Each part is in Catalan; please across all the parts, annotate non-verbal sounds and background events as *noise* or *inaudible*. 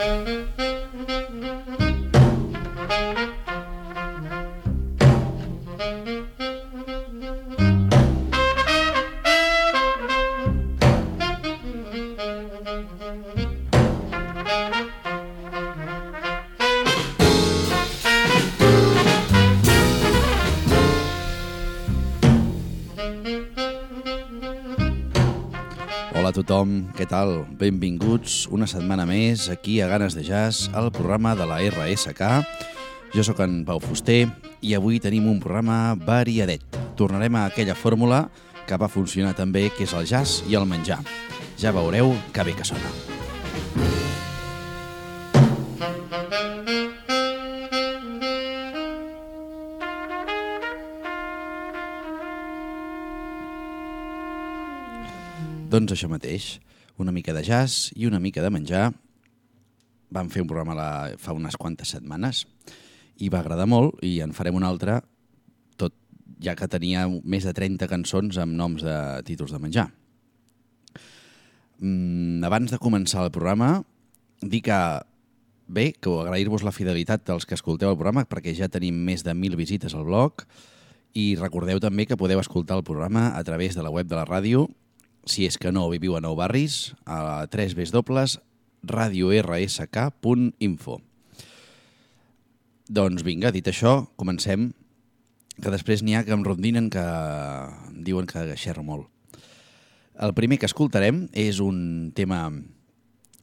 Hola a tothom, què tal? Benvinguts una setmana més aquí a Ganes de Jazz, al programa de la RSK. Jo sóc en Pau Fuster i avui tenim un programa variadet. Tornarem a aquella fórmula que va funcionar també, que és el jazz i el menjar. Ja veureu que bé que sona. Doncs això mateix, una mica de jazz i una mica de menjar. Vam fer un programa la, fa unes quantes setmanes i va agradar molt i en farem un altre, tot ja que tenia més de 30 cançons amb noms de títols de menjar. Mm, abans de començar el programa, dir que bé, que agrair-vos la fidelitat dels que escolteu el programa perquè ja tenim més de 1.000 visites al blog i recordeu també que podeu escoltar el programa a través de la web de la ràdio si és que no viviu a Nou Barris, a 3 dobles radiorsk.info. Doncs vinga, dit això, comencem, que després n'hi ha que em rondinen que diuen que xerro molt. El primer que escoltarem és un tema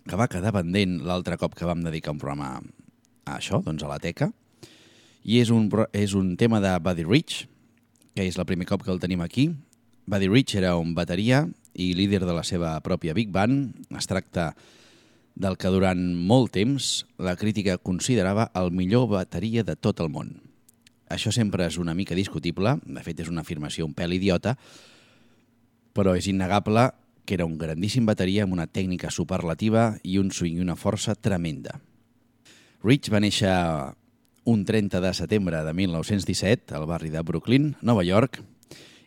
que va quedar pendent l'altre cop que vam dedicar un programa a això, doncs a la teca, i és un, és un tema de Buddy Rich, que és el primer cop que el tenim aquí. Buddy Rich era un bateria i líder de la seva pròpia Big Band. Es tracta del que durant molt temps la crítica considerava el millor bateria de tot el món. Això sempre és una mica discutible, de fet és una afirmació un pèl idiota, però és innegable que era un grandíssim bateria amb una tècnica superlativa i un swing i una força tremenda. Rich va néixer un 30 de setembre de 1917 al barri de Brooklyn, Nova York,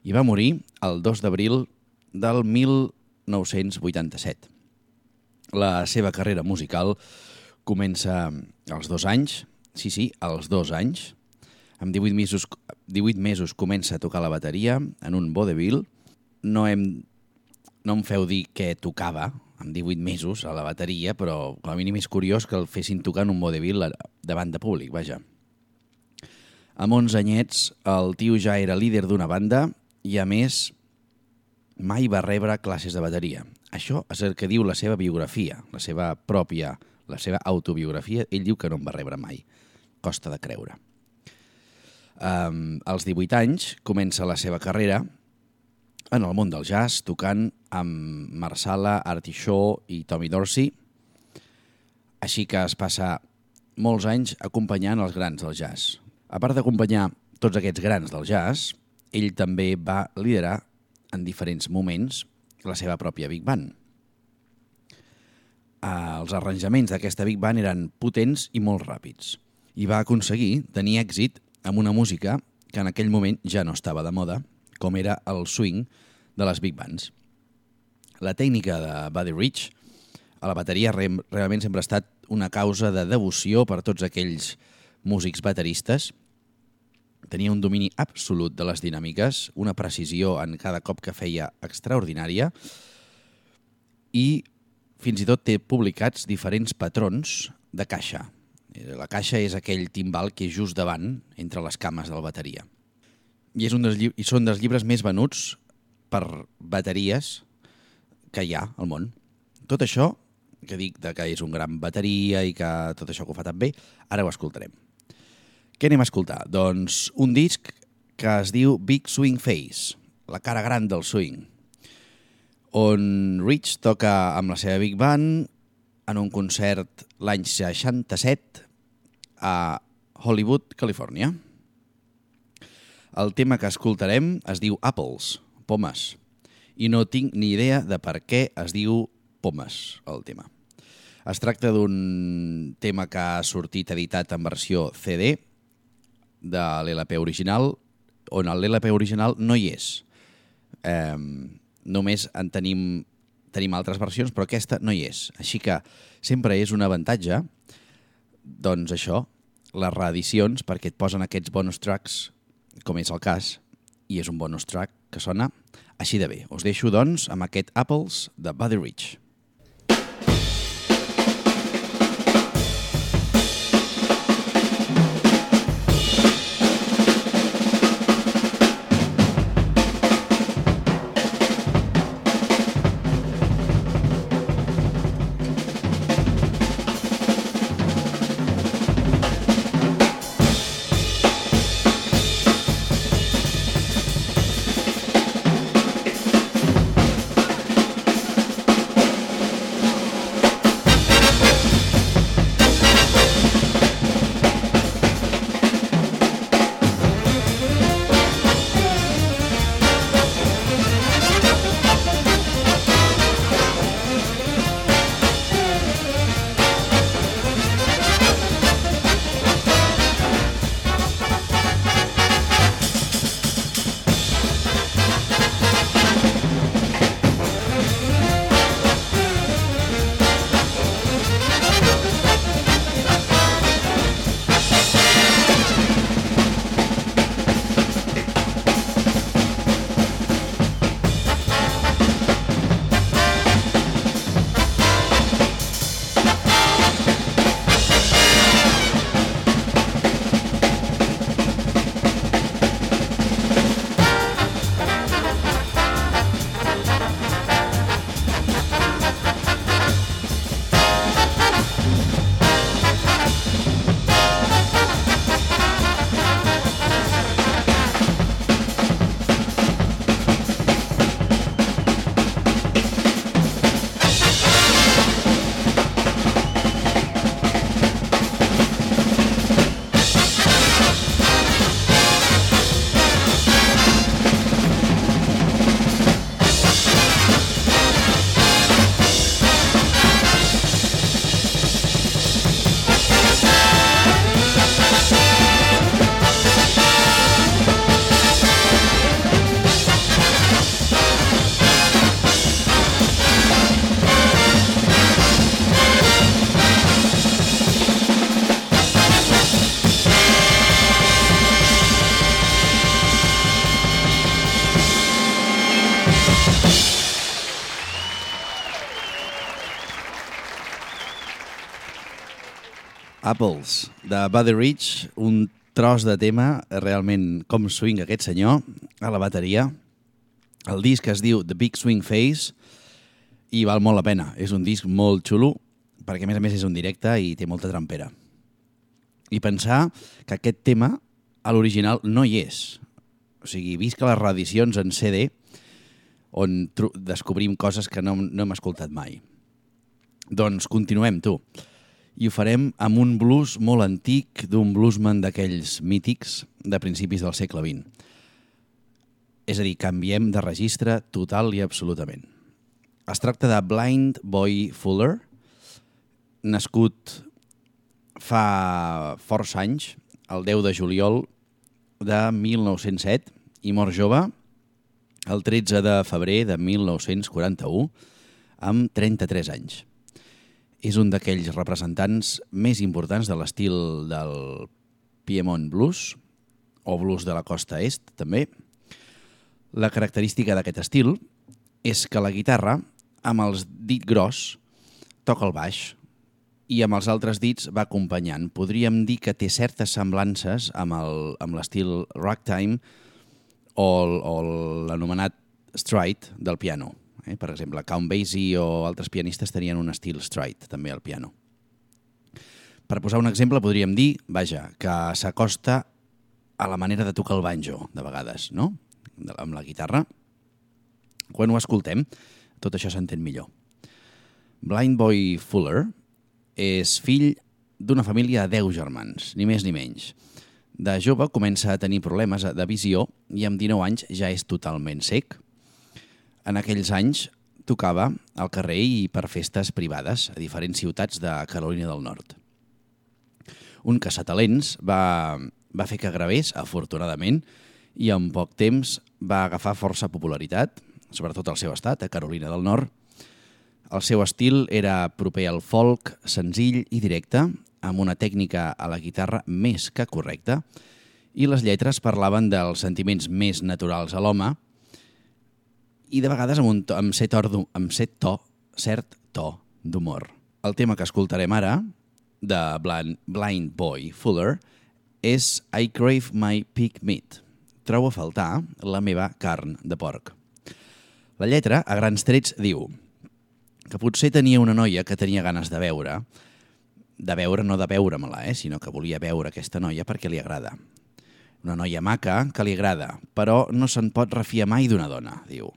i va morir el 2 d'abril del 1987. La seva carrera musical comença als dos anys, sí, sí, als dos anys. Amb 18 mesos, 18 mesos comença a tocar la bateria en un vodevil. No, hem, no em feu dir què tocava amb 18 mesos a la bateria, però com a mínim és curiós que el fessin tocar en un vodevil davant de públic, vaja. Amb 11 anyets, el tio ja era líder d'una banda i, a més, mai va rebre classes de bateria. Això és el que diu la seva biografia, la seva pròpia, la seva autobiografia. Ell diu que no en va rebre mai. Costa de creure. Um, als 18 anys comença la seva carrera en el món del jazz, tocant amb Marsala, Artie Shaw i Tommy Dorsey. Així que es passa molts anys acompanyant els grans del jazz. A part d'acompanyar tots aquests grans del jazz, ell també va liderar en diferents moments la seva pròpia Big Band. Els arranjaments d'aquesta Big Band eren potents i molt ràpids i va aconseguir tenir èxit amb una música que en aquell moment ja no estava de moda, com era el swing de les Big Bands. La tècnica de Buddy Rich a la bateria realment sempre ha estat una causa de devoció per tots aquells músics bateristes tenia un domini absolut de les dinàmiques, una precisió en cada cop que feia extraordinària i fins i tot té publicats diferents patrons de caixa. La caixa és aquell timbal que és just davant, entre les cames de la bateria. I, és un dels i són dels llibres més venuts per bateries que hi ha al món. Tot això, que dic de que és un gran bateria i que tot això que ho fa tan bé, ara ho escoltarem. Què anem a escoltar? Doncs un disc que es diu Big Swing Face, la cara gran del swing, on Rich toca amb la seva Big Band en un concert l'any 67 a Hollywood, Califòrnia. El tema que escoltarem es diu Apples, pomes, i no tinc ni idea de per què es diu pomes, el tema. Es tracta d'un tema que ha sortit editat en versió CD, de l'LP original, on l'LP original no hi és. Eh, només en tenim tenim altres versions, però aquesta no hi és. Així que sempre és un avantatge, doncs això, les reedicions, perquè et posen aquests bonus tracks, com és el cas, i és un bonus track que sona així de bé. Us deixo, doncs, amb aquest Apples de Buddy Rich. Apples, de Buddy Rich, un tros de tema, realment com swing aquest senyor, a la bateria. El disc es diu The Big Swing Face i val molt la pena. És un disc molt xulo, perquè a més a més és un directe i té molta trampera. I pensar que aquest tema a l'original no hi és. O sigui, que les reedicions en CD on descobrim coses que no, no hem escoltat mai. Doncs continuem, tu i ho farem amb un blues molt antic d'un bluesman d'aquells mítics de principis del segle XX. És a dir, canviem de registre total i absolutament. Es tracta de Blind Boy Fuller, nascut fa forts anys, el 10 de juliol de 1907, i mort jove el 13 de febrer de 1941, amb 33 anys és un d'aquells representants més importants de l'estil del Piemont Blues, o blues de la costa est, també. La característica d'aquest estil és que la guitarra, amb els dit gros, toca el baix i amb els altres dits va acompanyant. Podríem dir que té certes semblances amb l'estil ragtime o, l'anomenat stride del piano. Eh? Per exemple, Count Basie o altres pianistes tenien un estil stride, també al piano. Per posar un exemple, podríem dir, vaja, que s'acosta a la manera de tocar el banjo, de vegades, no? Amb la guitarra. Quan ho escoltem, tot això s'entén millor. Blind Boy Fuller és fill d'una família de 10 germans, ni més ni menys. De jove comença a tenir problemes de visió i amb 19 anys ja és totalment sec, en aquells anys tocava al carrer i per festes privades a diferents ciutats de Carolina del Nord. Un caçatalents va, va fer que gravés, afortunadament, i en poc temps va agafar força popularitat, sobretot al seu estat, a Carolina del Nord, El seu estil era proper al folk, senzill i directe, amb una tècnica a la guitarra més que correcta, i les lletres parlaven dels sentiments més naturals a l'home i de vegades amb, un to, amb, set, or, amb set to, cert to d'humor. El tema que escoltarem ara, de Blind, Blind Boy Fuller, és I Crave My Pig Meat. Trobo a faltar la meva carn de porc. La lletra, a grans trets, diu que potser tenia una noia que tenia ganes de veure, de veure no de veure-me-la, eh, sinó que volia veure aquesta noia perquè li agrada. Una noia maca que li agrada, però no se'n pot refiar mai d'una dona, diu.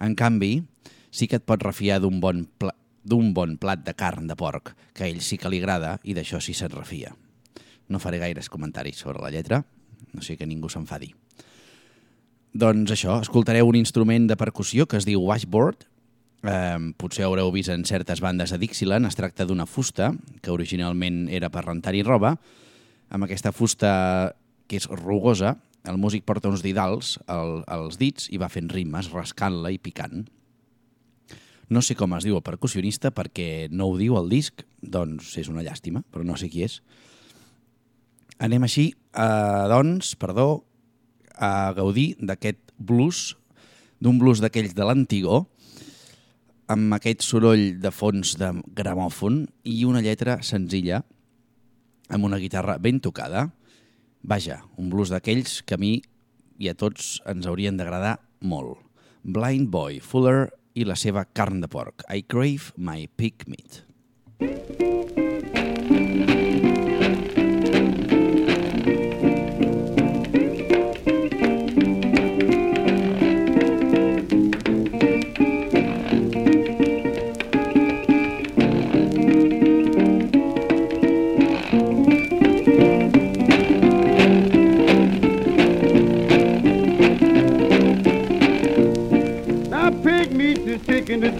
En canvi, sí que et pot refiar d'un bon, pla d'un bon plat de carn de porc, que a ell sí que li agrada i d'això sí se'n refia. No faré gaires comentaris sobre la lletra, no sé que ningú s'enfadi. Doncs això, escoltareu un instrument de percussió que es diu washboard. Eh, potser haureu vist en certes bandes a Dixieland. Es tracta d'una fusta que originalment era per rentar-hi roba. Amb aquesta fusta que és rugosa, el músic porta uns didals al, als dits i va fent ritmes, rascant-la i picant. No sé com es diu el percussionista perquè no ho diu el disc, doncs és una llàstima, però no sé qui és. Anem així, eh, doncs, perdó, a gaudir d'aquest blues, d'un blues d'aquells de l'antigó, amb aquest soroll de fons de gramòfon i una lletra senzilla amb una guitarra ben tocada. Vaja, un blues d'aquells que a mi i a tots ens haurien d'agradar molt. Blind Boy Fuller i la seva carn de porc. I crave my pig meat. Now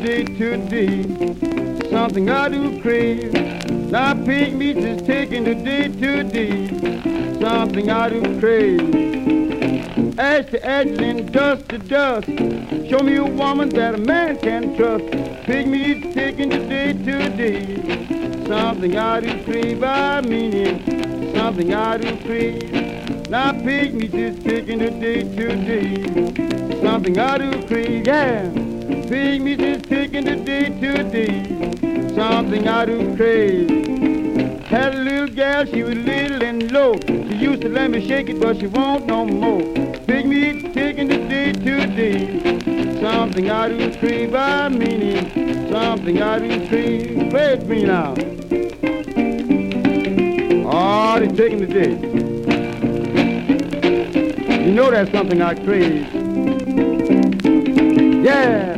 day to day, something I do crave. Now pig meat is taking the day to day, something I do crave. Ash to ashes and dust to dust, show me a woman that a man can trust. Pig meat taking the day to day, something I do crave. I mean it, something I do crave. Now pig meat is taking the day to day, something I do crave. Yeah, pig meat is taking the day to day, something I do crave. Had a little gal, she was little and low. She used to let me shake it, but she won't no more. Pig meat taking the day to day, something I do crave. I mean it, something I do crave. Play it for me now. Oh, they taking the day. You know that's something I crave. Yeah.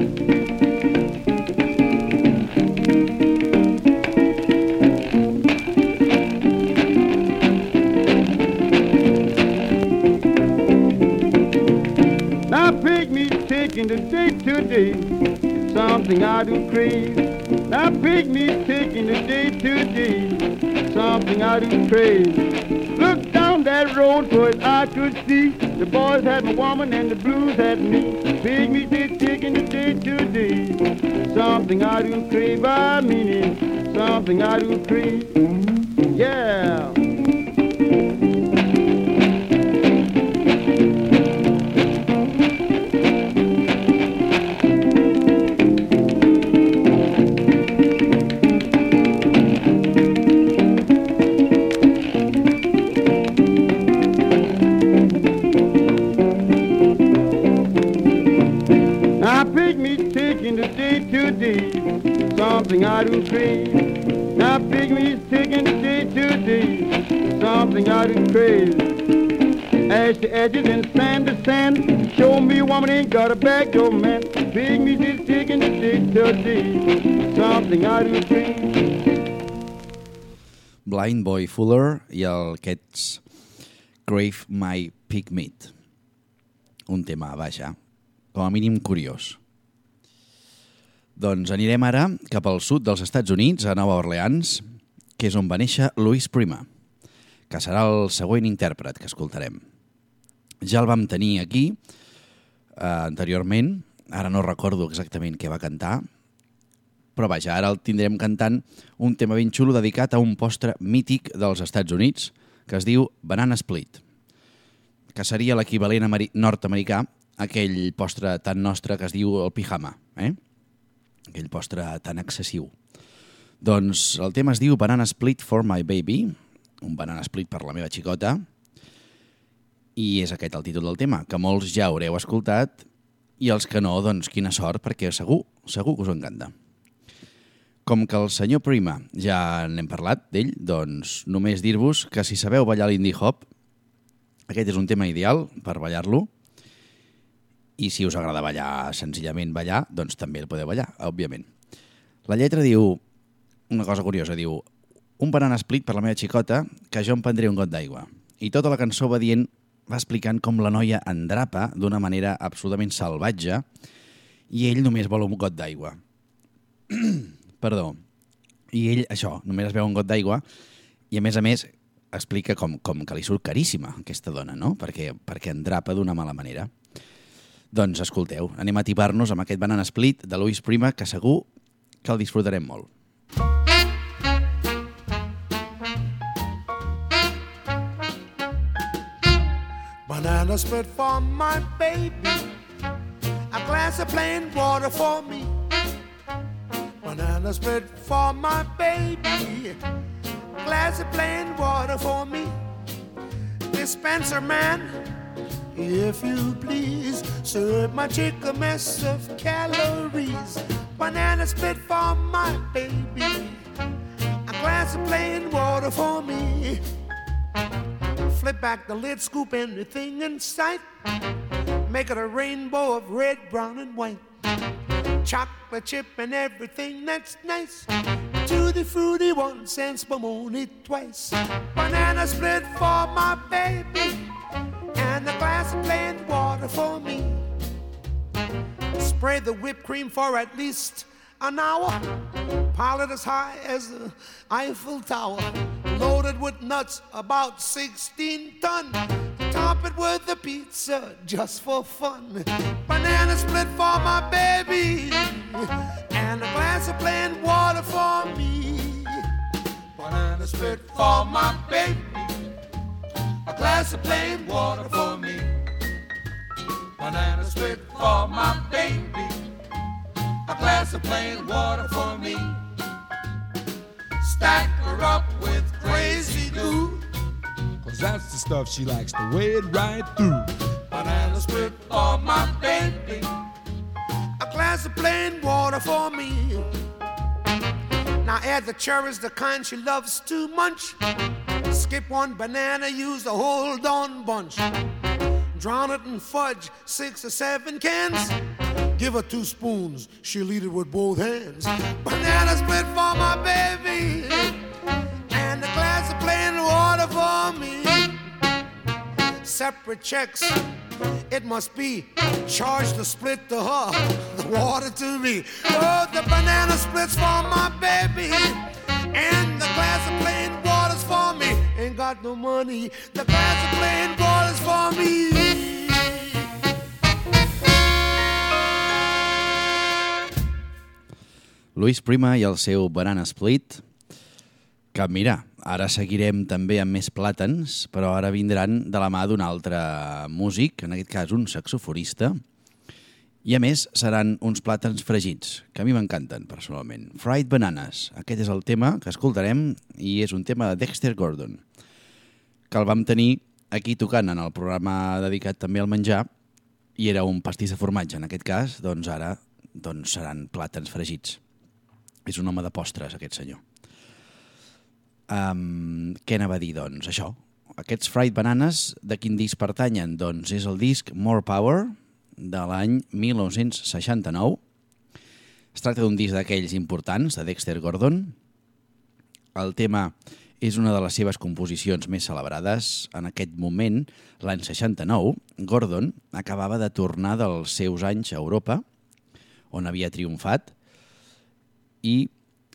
Now pig meat taking the day to day, something I do crave. Now pig meat taking the day to day, something I do crave. Look down that road so as I could see. The boys had my woman and the blues had me. Pig meat is taking the day to day, something I do crave. I mean it, something I do crave. Yeah. Blind Boy Fuller i el aquests Crave My Pig Meat. Un tema, vaja, com a mínim curiós. Doncs anirem ara cap al sud dels Estats Units, a Nova Orleans, que és on va néixer Louis Prima, que serà el següent intèrpret que escoltarem. Ja el vam tenir aquí eh, anteriorment, ara no recordo exactament què va cantar, però vaja, ara el tindrem cantant un tema ben xulo dedicat a un postre mític dels Estats Units que es diu Banana Split, que seria l'equivalent nord-americà a aquell postre tan nostre que es diu el pijama, eh? aquell postre tan excessiu. Doncs el tema es diu Banana Split for my baby, un banana split per la meva xicota, i és aquest el títol del tema, que molts ja haureu escoltat, i els que no, doncs quina sort, perquè segur, segur que us encanta. Com que el senyor Prima ja n'hem parlat d'ell, doncs només dir-vos que si sabeu ballar l'indie hop, aquest és un tema ideal per ballar-lo, i si us agrada ballar, senzillament ballar, doncs també el podeu ballar, òbviament. La lletra diu una cosa curiosa, diu un banana split per la meva xicota que jo em prendré un got d'aigua. I tota la cançó va dient, va explicant com la noia endrapa d'una manera absolutament salvatge i ell només vol un got d'aigua. *clears throat* Perdó. I ell, això, només es veu un got d'aigua i a més a més explica com, com que li surt caríssima aquesta dona, no? Perquè, perquè endrapa d'una mala manera. Doncs escolteu, anem a tipar-nos amb aquest Banana Split de Louis Prima, que segur que el disfrutarem molt. Banana split for my baby, a glass of plain water for me. Banana split for my baby, glass of plain water for me. Dispenser man, if you please, serve my chick a mess of calories. Banana split for my baby. A glass of plain water for me. Flip back the lid, scoop anything in sight. Make it a rainbow of red, brown, and white. Chocolate chip and everything that's nice. Tutti fruity once and spumoni twice. Banana split for my baby and a glass of plain water for me. Spray the whipped cream for at least an hour. Pile it as high as the Eiffel Tower. Loaded with nuts, about 16 ton. Top it with a pizza just for fun. Banana split for my baby. And a glass of plain water for me. Banana split for my baby. A glass of plain water for me. Banana split for my baby. A glass of plain water for me. Stack her up with crazy glue. That's the stuff she likes to wade right through. Banana split for my baby. A glass of plain water for me. Now add the cherries, the kind she loves to munch. Skip one banana, use the whole darn bunch. Drown it in fudge, six or seven cans. Give her two spoons, she'll eat it with both hands. Banana split for my baby, and a glass water for me. Separate checks, it must be. Charge the split to her, the water to me. Oh, the banana splits for my baby, and the glass of plain water's for me. Ain't got no money, the glass of plain water's for me. Luis Prima i el seu Banana Split, que mira, ara seguirem també amb més plàtans, però ara vindran de la mà d'un altre músic, en aquest cas un saxoforista, i a més seran uns plàtans fregits, que a mi m'encanten personalment. Fried Bananas, aquest és el tema que escoltarem i és un tema de Dexter Gordon, que el vam tenir aquí tocant en el programa dedicat també al menjar i era un pastís de formatge. En aquest cas, doncs ara doncs seran plàtans fregits. És un home de postres, aquest senyor. Um, què anava a dir, doncs? Això. Aquests Fried Bananas, de quin disc pertanyen? Doncs és el disc More Power, de l'any 1969. Es tracta d'un disc d'aquells importants, de Dexter Gordon. El tema és una de les seves composicions més celebrades. En aquest moment, l'any 69, Gordon acabava de tornar dels seus anys a Europa, on havia triomfat, i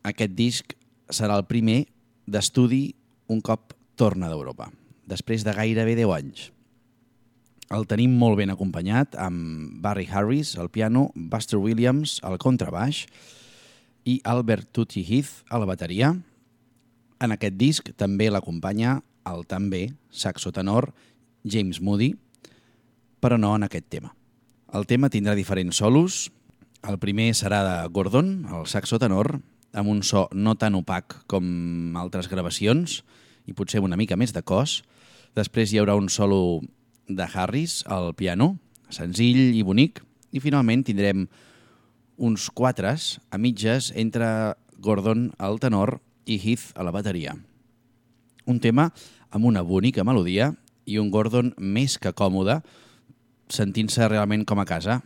aquest disc serà el primer d'estudi un cop torna d'Europa, després de gairebé 10 anys. El tenim molt ben acompanyat amb Barry Harris al piano, Buster Williams al contrabaix i Albert Tutti Heath a la bateria. En aquest disc també l'acompanya el també saxotenor James Moody, però no en aquest tema. El tema tindrà diferents solos. El primer serà de Gordon, el saxotenor, amb un so no tan opac com altres gravacions i potser una mica més de cos. Després hi haurà un solo de Harris al piano, senzill i bonic, i finalment tindrem uns quatres a mitges entre Gordon al tenor i Heath a la bateria. Un tema amb una bonica melodia i un Gordon més que còmode, sentint-se realment com a casa.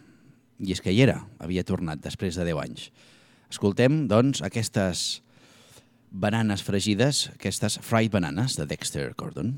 I és que hi era, havia tornat després de 10 anys. Escoltem, doncs, aquestes bananes fregides, aquestes fried bananes de Dexter Gordon.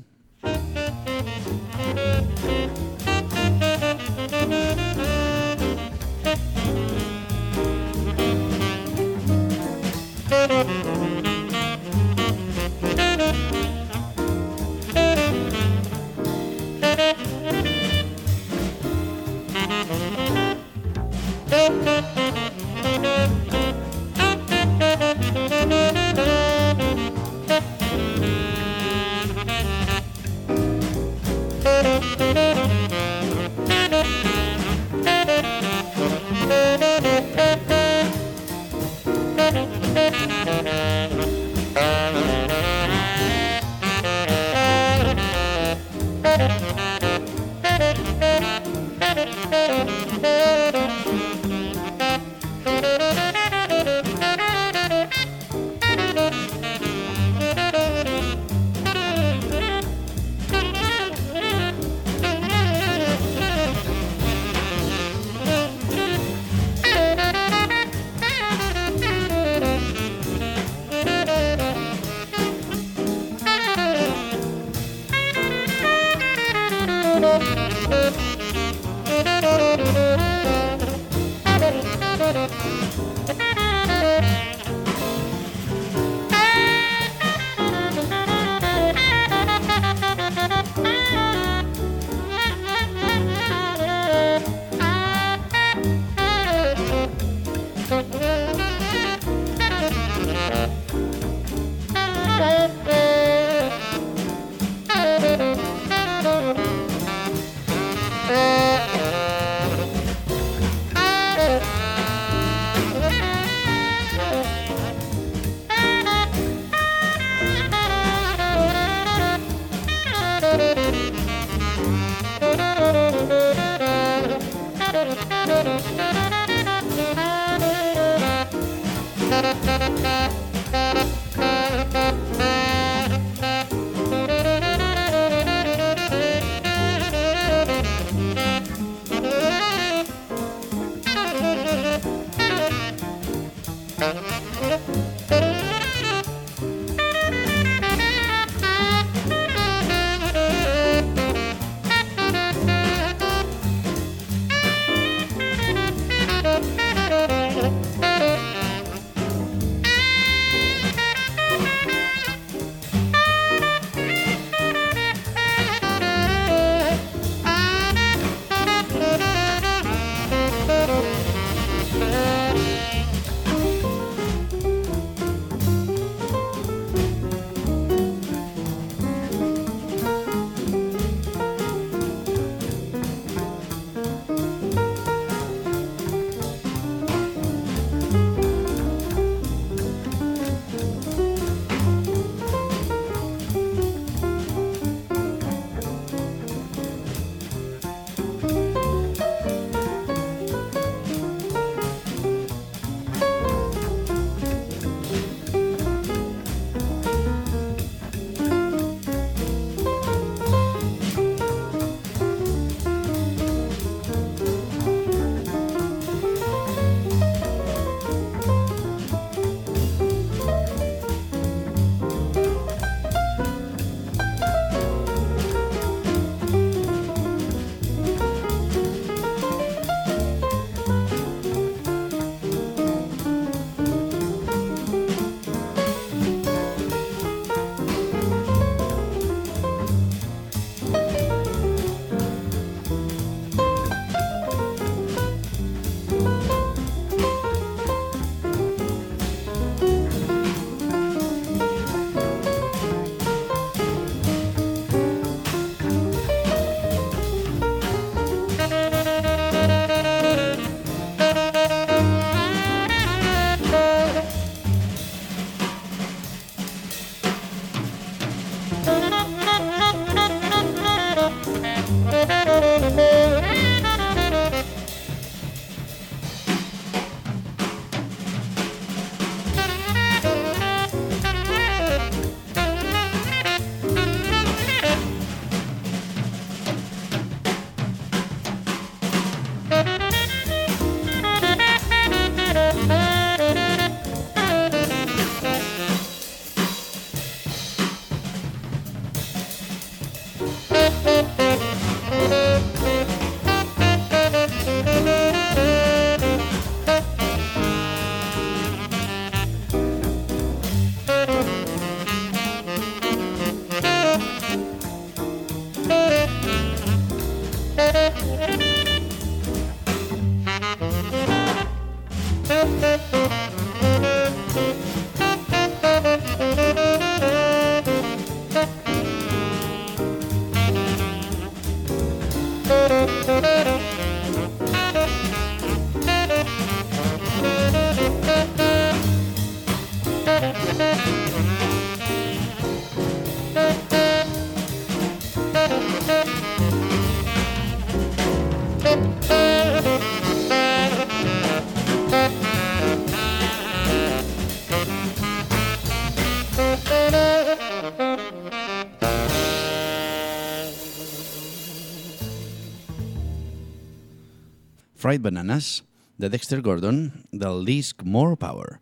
Fried Bananas, de Dexter Gordon, del disc More Power.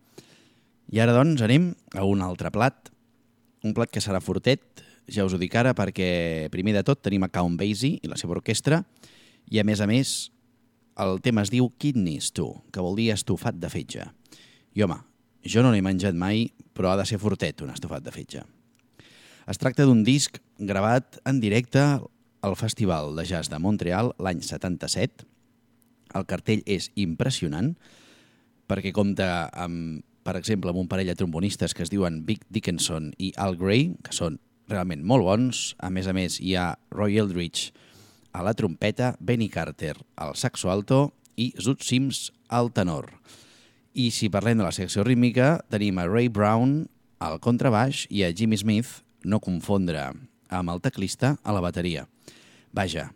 I ara, doncs, anem a un altre plat, un plat que serà fortet, ja us ho dic ara, perquè primer de tot tenim a Count Basie i la seva orquestra, i a més a més el tema es diu Kidneys to, que vol dir estofat de fetge. I home, jo no l'he menjat mai, però ha de ser fortet un estofat de fetge. Es tracta d'un disc gravat en directe al Festival de Jazz de Montreal l'any 77. El cartell és impressionant perquè compta amb, per exemple, amb un parell de trombonistes que es diuen Vic Dickinson i Al Gray, que són realment molt bons. A més a més, hi ha Roy Eldridge a la trompeta, Benny Carter al saxo alto i Zoot Sims al tenor. I si parlem de la secció rítmica, tenim a Ray Brown al contrabaix i a Jimmy Smith, no confondre amb el teclista, a la bateria. Vaja,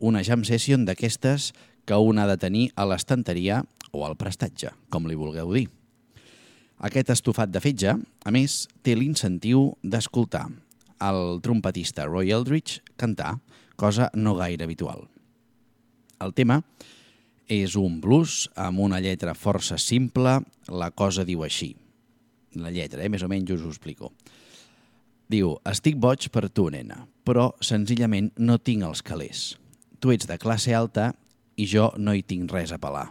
una jam session d'aquestes que un ha de tenir a l'estanteria o al prestatge, com li vulgueu dir. Aquest estofat de fetge, a més, té l'incentiu d'escoltar el trompetista Roy Eldridge cantar, cosa no gaire habitual. El tema és un blues amb una lletra força simple, la cosa diu així. La lletra, eh? més o menys us ho explico. Diu, estic boig per tu, nena, però senzillament no tinc els calés. Tu ets de classe alta i jo no hi tinc res a pelar.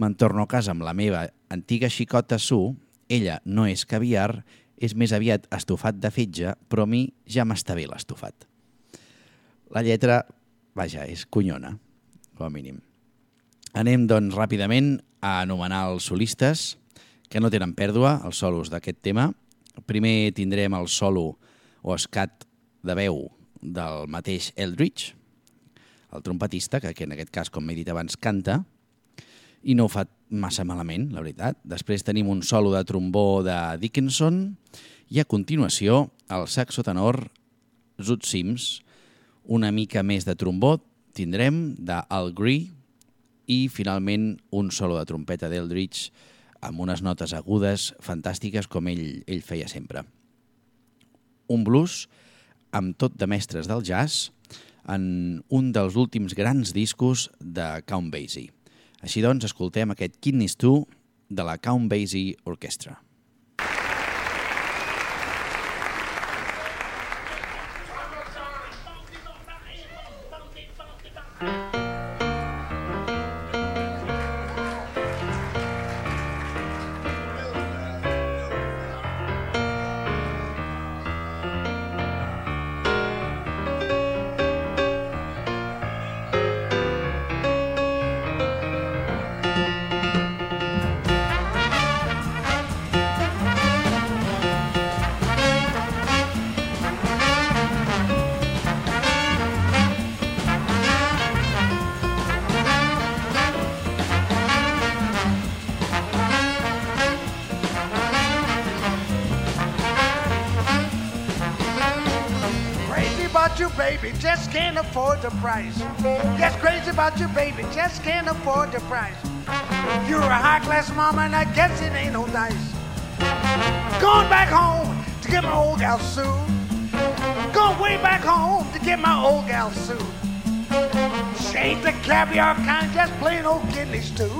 Me'n torno a casa amb la meva antiga xicota Su, ella no és caviar, és més aviat estofat de fetge, però a mi ja m'està bé l'estofat. La lletra, vaja, és cunyona, com a mínim. Anem, doncs, ràpidament a anomenar els solistes, que no tenen pèrdua, els solos d'aquest tema. Primer tindrem el solo o escat de veu del mateix Eldridge, el trompetista, que, que en aquest cas, com m'he dit abans, canta, i no ho fa massa malament, la veritat. Després tenim un solo de trombó de Dickinson i a continuació el saxo tenor Zoot Sims, una mica més de trombó tindrem d'Al Gree i finalment un solo de trompeta d'Eldridge amb unes notes agudes fantàstiques com ell, ell feia sempre. Un blues amb tot de mestres del jazz en un dels últims grans discos de Count Basie. Així doncs, escoltem aquest Kidneys 2 de la Count Basie Orchestra. Just can't afford the price. You're a high class mama, and I guess it ain't no dice. Going back home to get my old gal Sue. Going way back home to get my old gal Sue. She ain't the caviar kind, just plain old kidney stew.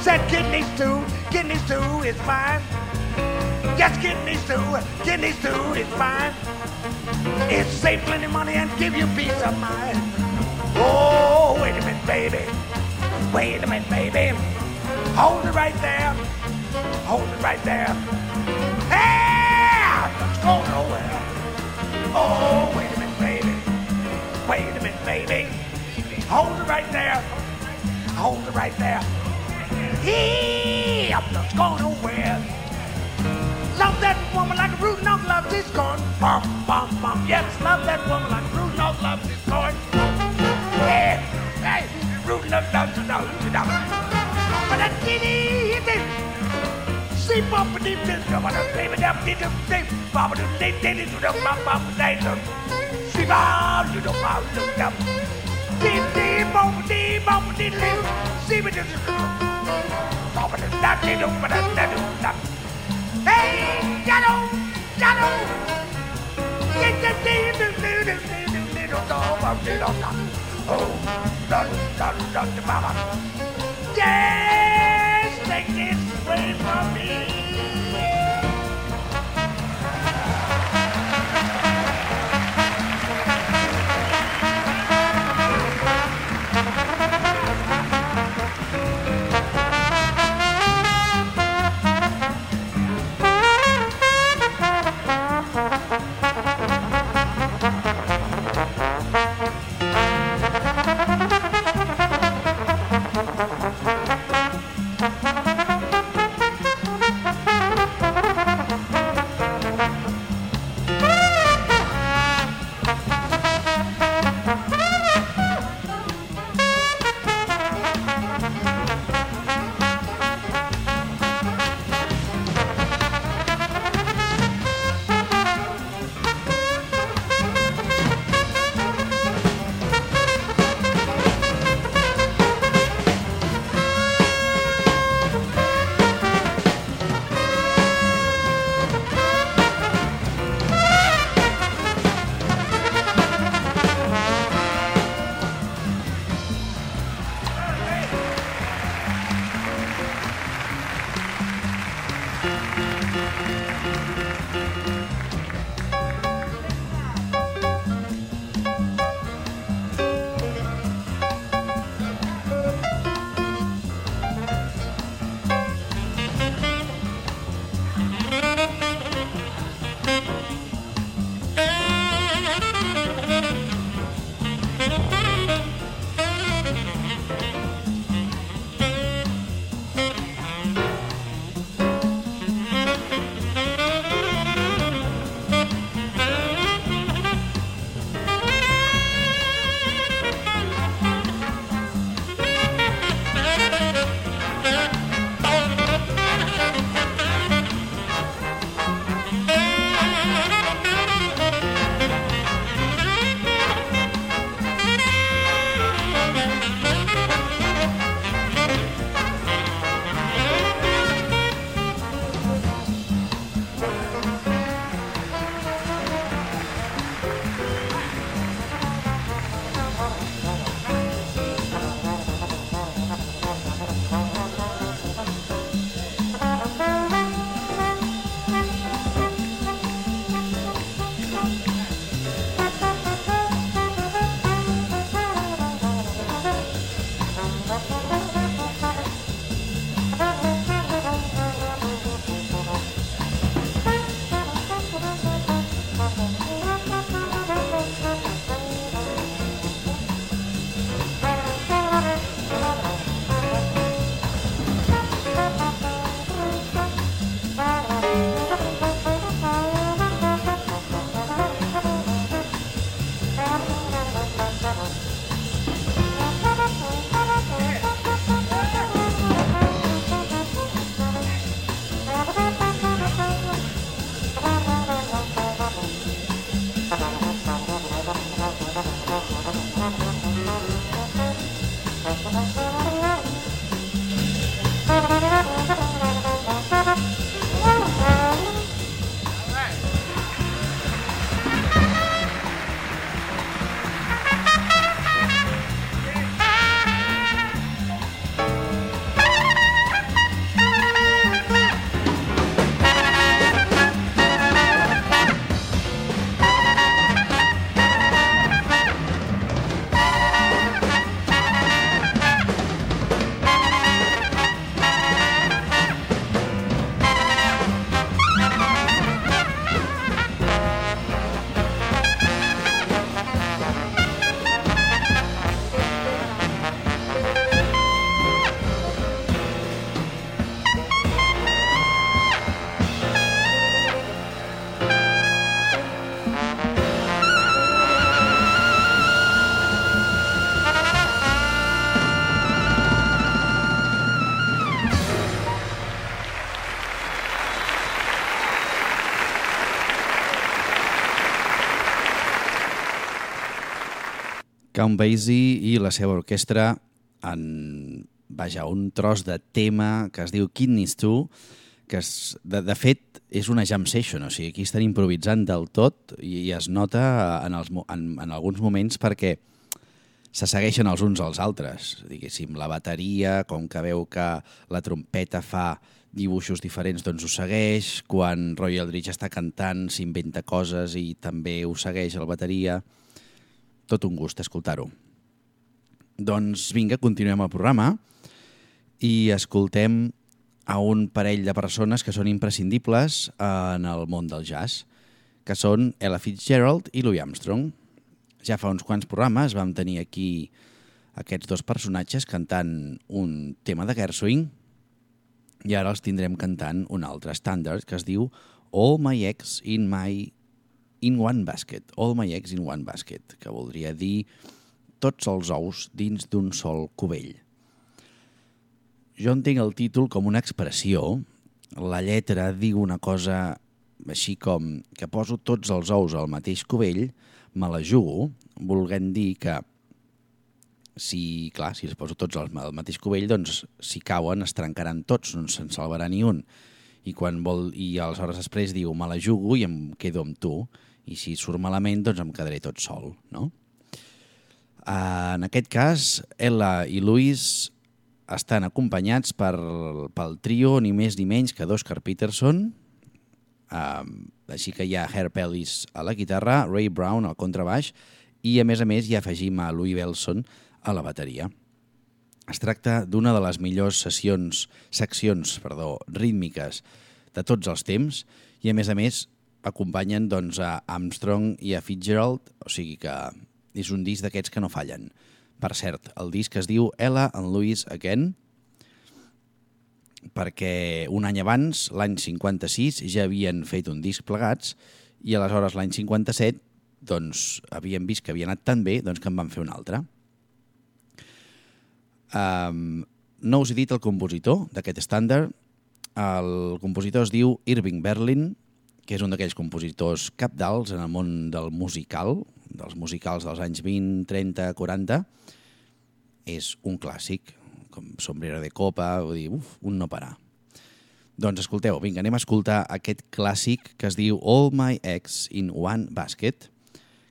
Said kidney stew, kidney stew is fine. Yes, kidney stew, kidney stew is fine. It save plenty money and give you peace of mind. Oh, wait a minute, baby. Wait a minute, baby. Hold it right there. Hold it right there. Hey, let's go nowhere. Oh, wait a minute, baby. Wait a minute, baby. Hold it right there. Hold it right there. Hey, I'm not going nowhere. Love that woman like a rootin' dog loves his corn. Bum, bum, bum. Yes, love that woman like a rootin' dog loves his corn. Yeah, hey, broken up down to to deep, come on, baby, down, do, to the you don't look up, deep, deep, deep, deep, deep, deep, hey, shadow, shadow, get the deep, Oh, Dr. Dr. Dr. Mama. Yes, take this away from me. Count Basie i la seva orquestra en vaja, un tros de tema que es diu Kidneys 2, que es, de, de fet és una jam session, o sigui, aquí estan improvisant del tot i, i es nota en, els, en, en alguns moments perquè se segueixen els uns als altres. Diguéssim, la bateria, com que veu que la trompeta fa dibuixos diferents, doncs ho segueix. Quan Roy Eldridge està cantant, s'inventa coses i també ho segueix el bateria. Tot un gust escoltar-ho. Doncs vinga, continuem el programa i escoltem a un parell de persones que són imprescindibles en el món del jazz, que són Ella Fitzgerald i Louis Armstrong. Ja fa uns quants programes vam tenir aquí aquests dos personatges cantant un tema de Gershwin i ara els tindrem cantant un altre estàndard que es diu All My Eggs in My in One Basket. All My Eggs in One Basket, que voldria dir tots els ous dins d'un sol cubell. Jo entenc el títol com una expressió. La lletra diu una cosa així com que poso tots els ous al mateix cubell, me la jugo, volguent dir que si, clar, si els poso tots al mateix cubell, doncs si cauen es trencaran tots, no se'n salvarà ni un. I, quan vol, I aleshores després diu, me la jugo i em quedo amb tu. I si surt malament, doncs em quedaré tot sol, no? En aquest cas, Ella i Luis estan acompanyats per, pel trio ni més ni menys que d'Oscar Peterson, uh, així que hi ha Herb Ellis a la guitarra, Ray Brown al contrabaix i a més a més hi afegim a Louis Belson a la bateria. Es tracta d'una de les millors sessions, seccions perdó, rítmiques de tots els temps i a més a més acompanyen doncs, a Armstrong i a Fitzgerald, o sigui que és un disc d'aquests que no fallen. Per cert, el disc es diu Ella and Louis Again, perquè un any abans, l'any 56, ja havien fet un disc plegats i aleshores l'any 57 doncs, havien vist que havia anat tan bé doncs, que en van fer un altre. Um, no us he dit el compositor d'aquest estàndard. El compositor es diu Irving Berlin, que és un d'aquells compositors capdals en el món del musical, dels musicals dels anys 20, 30, 40. És un clàssic, com Sombrera de Copa, vull dir, uf, un no parar. Doncs escolteu, vinga, anem a escoltar aquest clàssic que es diu All My Eggs in One Basket,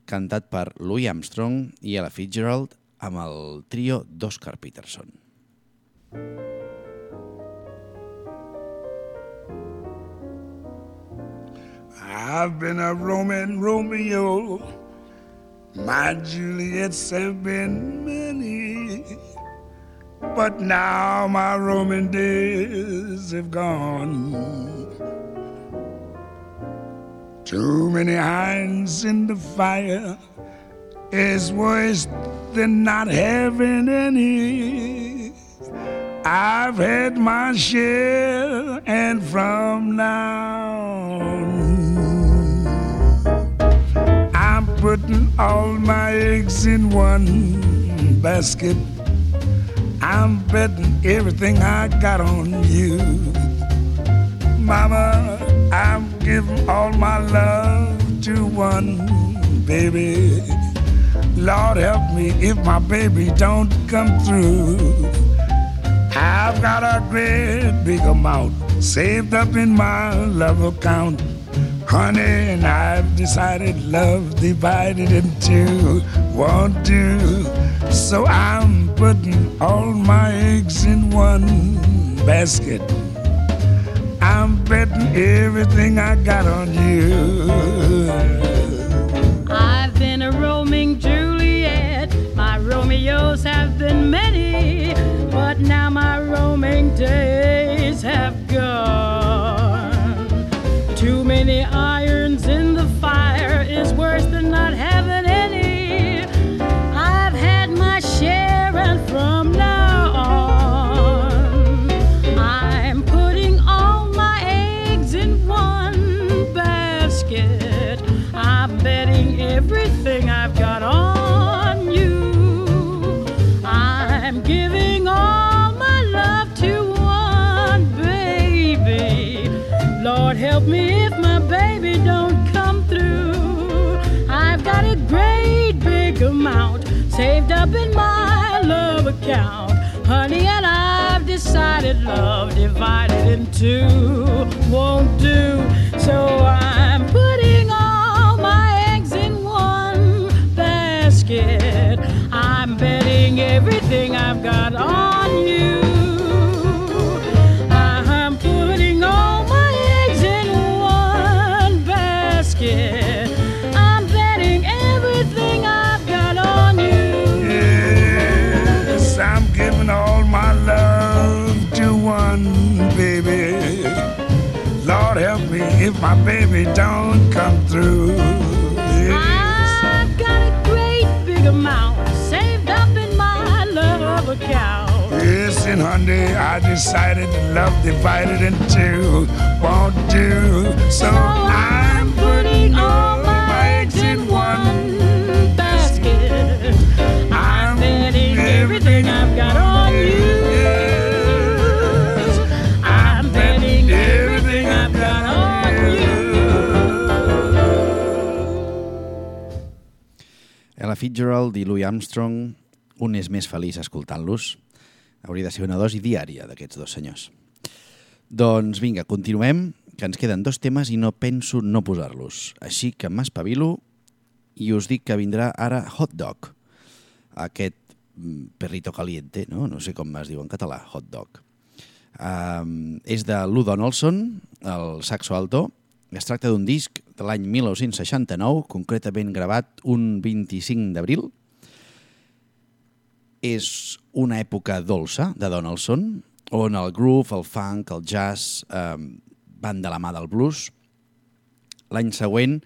cantat per Louis Armstrong i Ella Fitzgerald amb el trio d'Oscar Peterson. I've been a Roman Romeo. My Juliets have been many. But now my Roman days have gone. Too many irons in the fire is worse than not having any. I've had my share, and from now on, putting all my eggs in one basket. I'm betting everything I got on you. Mama, I'm giving all my love to one baby. Lord help me if my baby don't come through. I've got a great big amount saved up in my love account. Honey, and I've decided love divided in two won't do. So I'm putting all my eggs in one basket. I'm betting everything I got on you. I've been a roaming Juliet. My Romeos have been many, but now my roaming days have gone many eyes. amount saved up in my love account. Honey, and I've decided love divided in two won't do. So I'm putting all my eggs in one basket. I'm betting everything I've got on. Baby, don't come through. Yes. I've got a great big amount saved up in my love account. Yes, and honey, I decided to love divided in two won't do. So I'm putting all my eggs in one basket. I'm betting everything I've got on Fitzgerald i Louis Armstrong, un és més feliç escoltant-los. Hauria de ser una dosi diària d'aquests dos senyors. Doncs vinga, continuem, que ens queden dos temes i no penso no posar-los. Així que m'espavilo i us dic que vindrà ara Hot Dog, aquest mm, perrito caliente, no? no sé com es diu en català, Hot Dog. Um, és de Lou Donaldson, el saxo alto. Es tracta d'un disc de l'any 1969, concretament gravat un 25 d'abril. És una època dolça de Donaldson, on el groove, el funk, el jazz eh, van de la mà del blues. L'any següent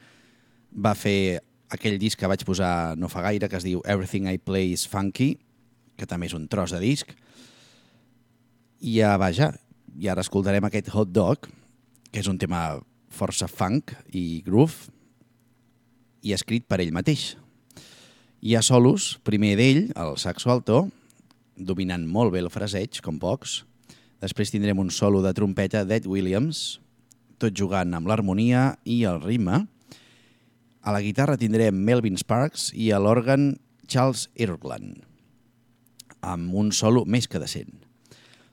va fer aquell disc que vaig posar no fa gaire, que es diu Everything I Play is Funky, que també és un tros de disc. I ja, vaja, i ara escoltarem aquest Hot Dog, que és un tema força funk i groove, i escrit per ell mateix. Hi ha solos, primer d'ell, el saxo alto, dominant molt bé el fraseig, com pocs. Després tindrem un solo de trompeta d'Ed Williams, tot jugant amb l'harmonia i el ritme. A la guitarra tindrem Melvin Sparks i a l'òrgan Charles Irland, amb un solo més que decent.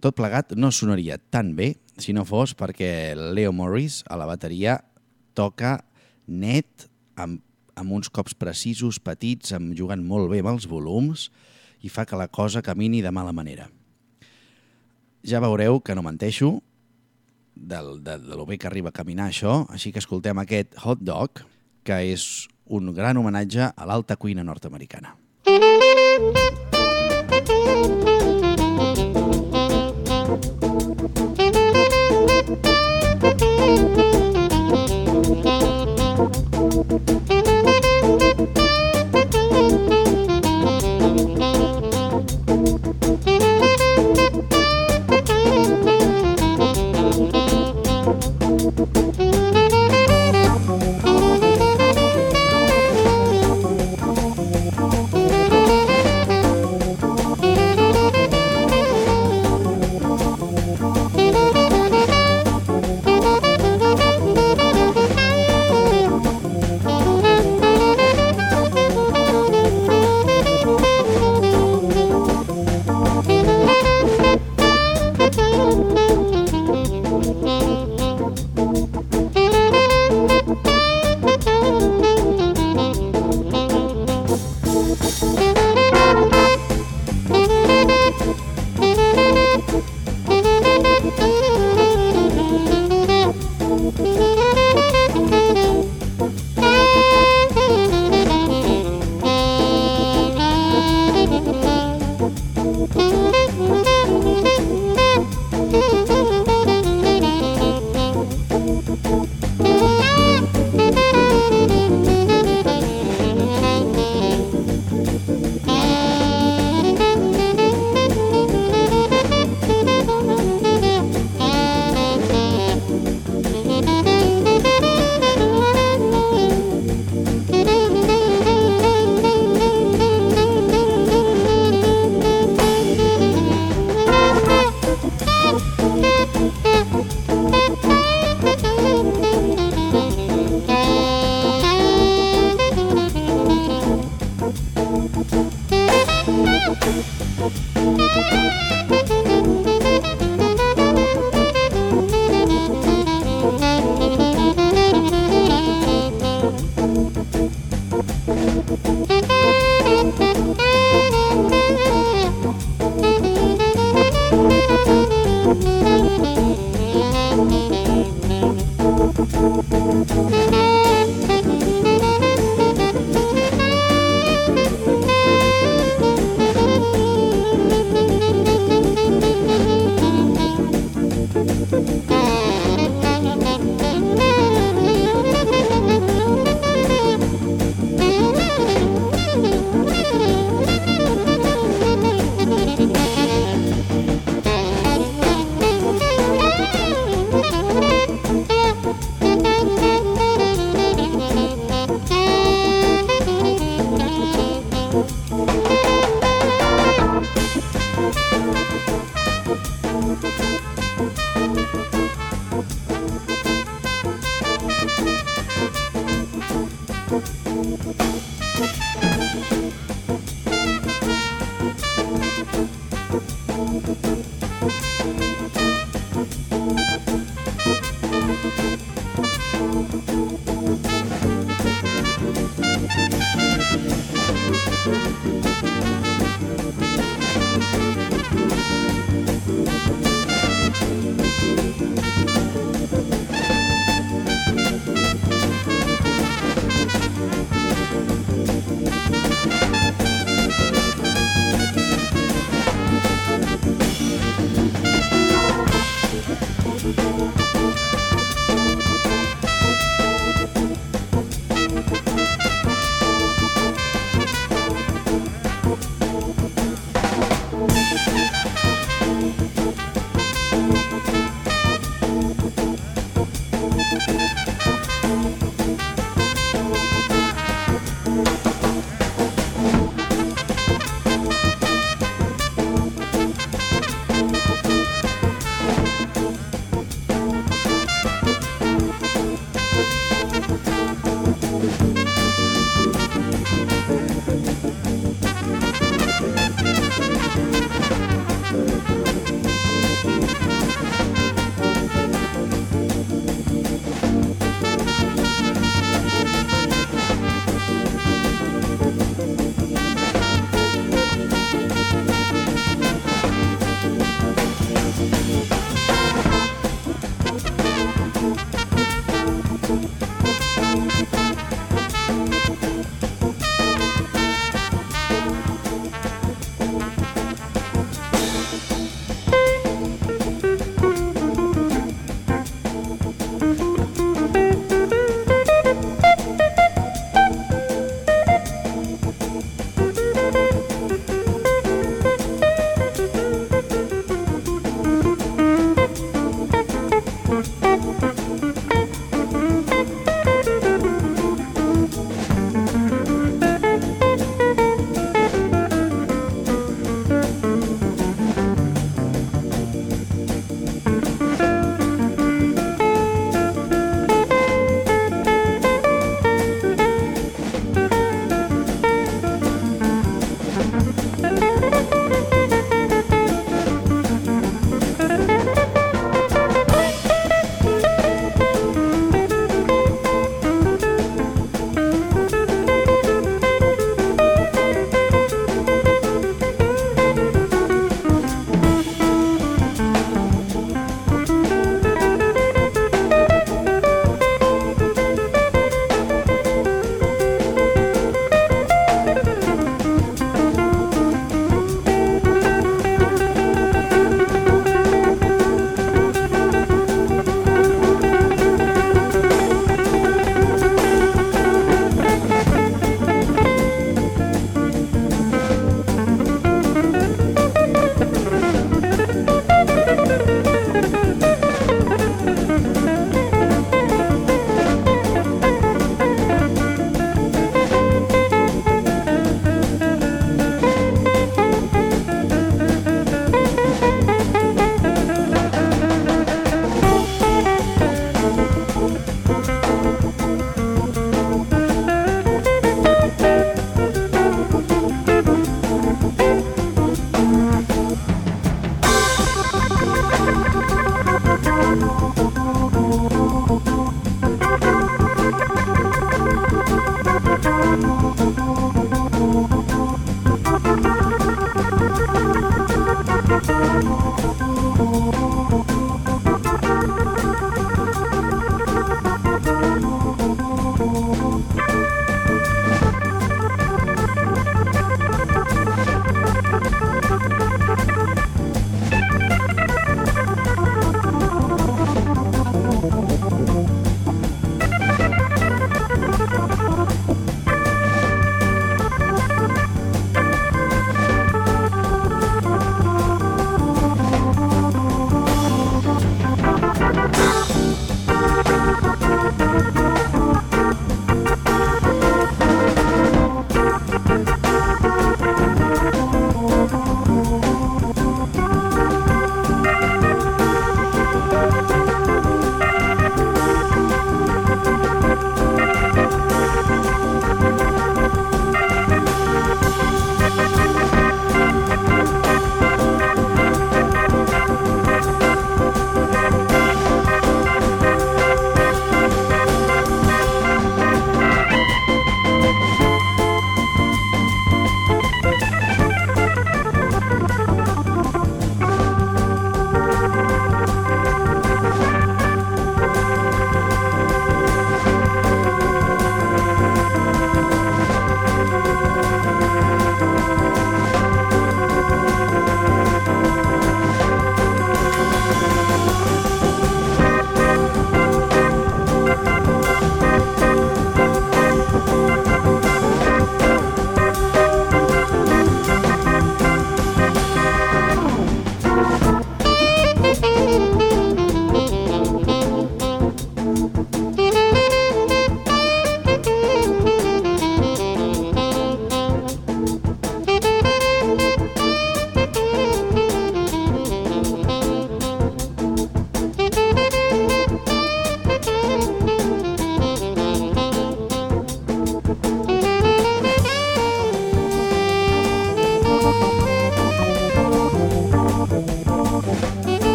Tot plegat no sonaria tan bé si no fos perquè Leo Morris a la bateria toca net amb, amb uns cops precisos, petits, amb, jugant molt bé amb els volums i fa que la cosa camini de mala manera. Ja veureu que no menteixo del, de, de lo bé que arriba a caminar això, així que escoltem aquest Hot Dog, que és un gran homenatge a l'alta cuina nord-americana. Thank you.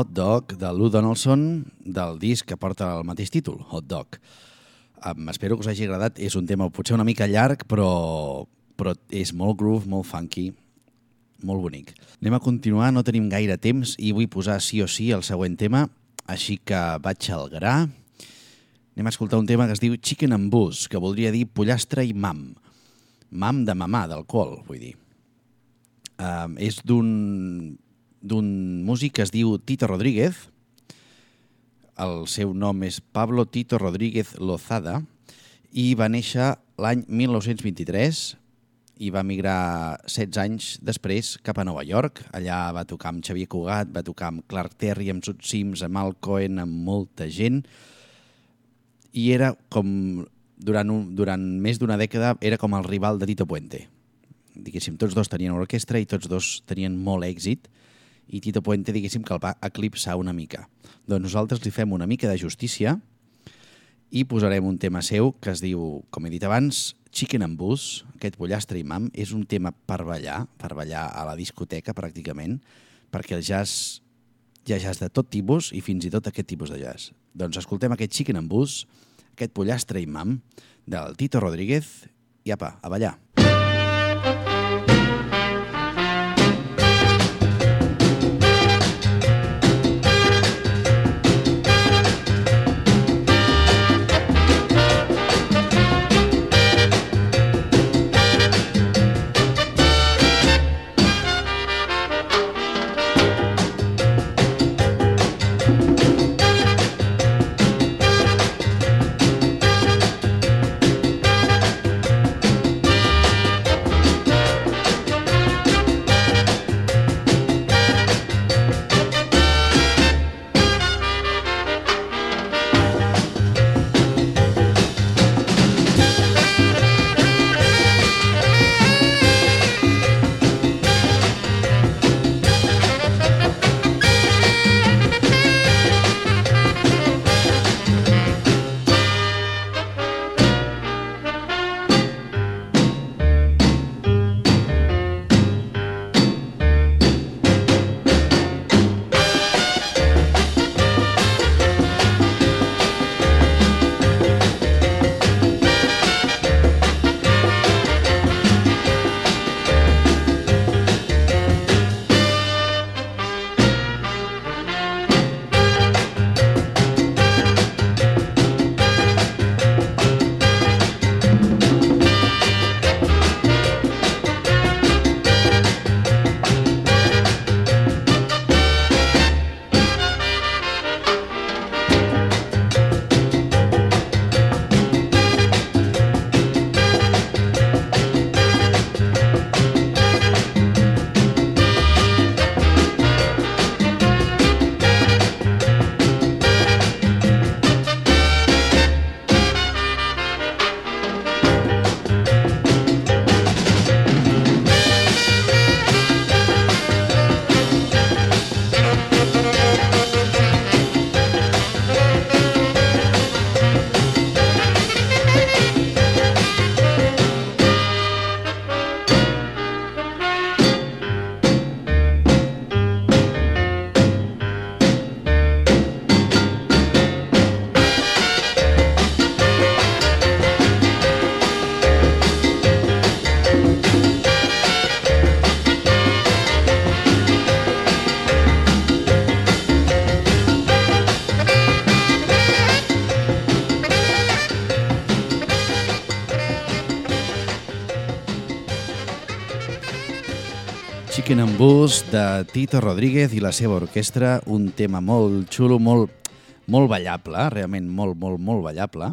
Hot Dog de Lou Donaldson del disc que porta el mateix títol, Hot Dog. Um, espero que us hagi agradat. És un tema potser una mica llarg, però, però és molt groove, molt funky, molt bonic. Anem a continuar, no tenim gaire temps i vull posar sí o sí el següent tema, així que vaig al gra. Anem a escoltar un tema que es diu Chicken and Booze, que voldria dir pollastre i mam. Mam de mamà, d'alcohol, vull dir. Um, és d'un d'un músic que es diu Tito Rodríguez. El seu nom és Pablo Tito Rodríguez Lozada i va néixer l'any 1923 i va migrar 16 anys després cap a Nova York. Allà va tocar amb Xavier Cugat, va tocar amb Clark Terry, amb Sud Sims, amb Al Cohen, amb molta gent. I era com, durant, un, durant més d'una dècada, era com el rival de Tito Puente. Diguéssim, tots dos tenien orquestra i tots dos tenien molt èxit i Tito Puente, diguéssim, que el va eclipsar una mica. Doncs nosaltres li fem una mica de justícia i posarem un tema seu que es diu, com he dit abans, Chicken and Bus, aquest pollastre imam, és un tema per ballar, per ballar a la discoteca pràcticament, perquè el jazz hi ha jazz de tot tipus i fins i tot aquest tipus de jazz. Doncs escoltem aquest Chicken and Bus, aquest pollastre imam del Tito Rodríguez i apa, a ballar. Bus de Tito Rodríguez i la seva orquestra, un tema molt xulo, molt, molt ballable, realment molt, molt, molt ballable,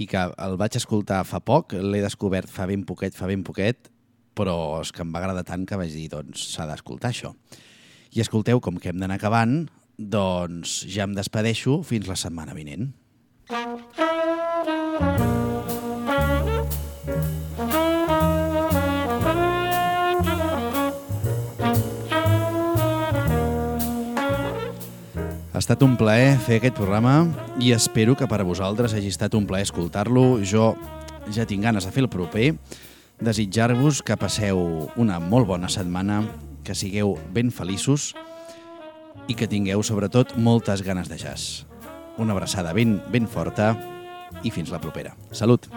i que el vaig escoltar fa poc, l'he descobert fa ben poquet, fa ben poquet, però és que em va agradar tant que vaig dir, doncs s'ha d'escoltar això. I escolteu, com que hem d'anar acabant, doncs ja em despedeixo fins la setmana vinent. Ha estat un plaer fer aquest programa i espero que per a vosaltres hagi estat un plaer escoltar-lo. Jo ja tinc ganes de fer el proper. Desitjar-vos que passeu una molt bona setmana, que sigueu ben feliços i que tingueu, sobretot, moltes ganes de jazz. Una abraçada ben, ben forta i fins la propera. Salut!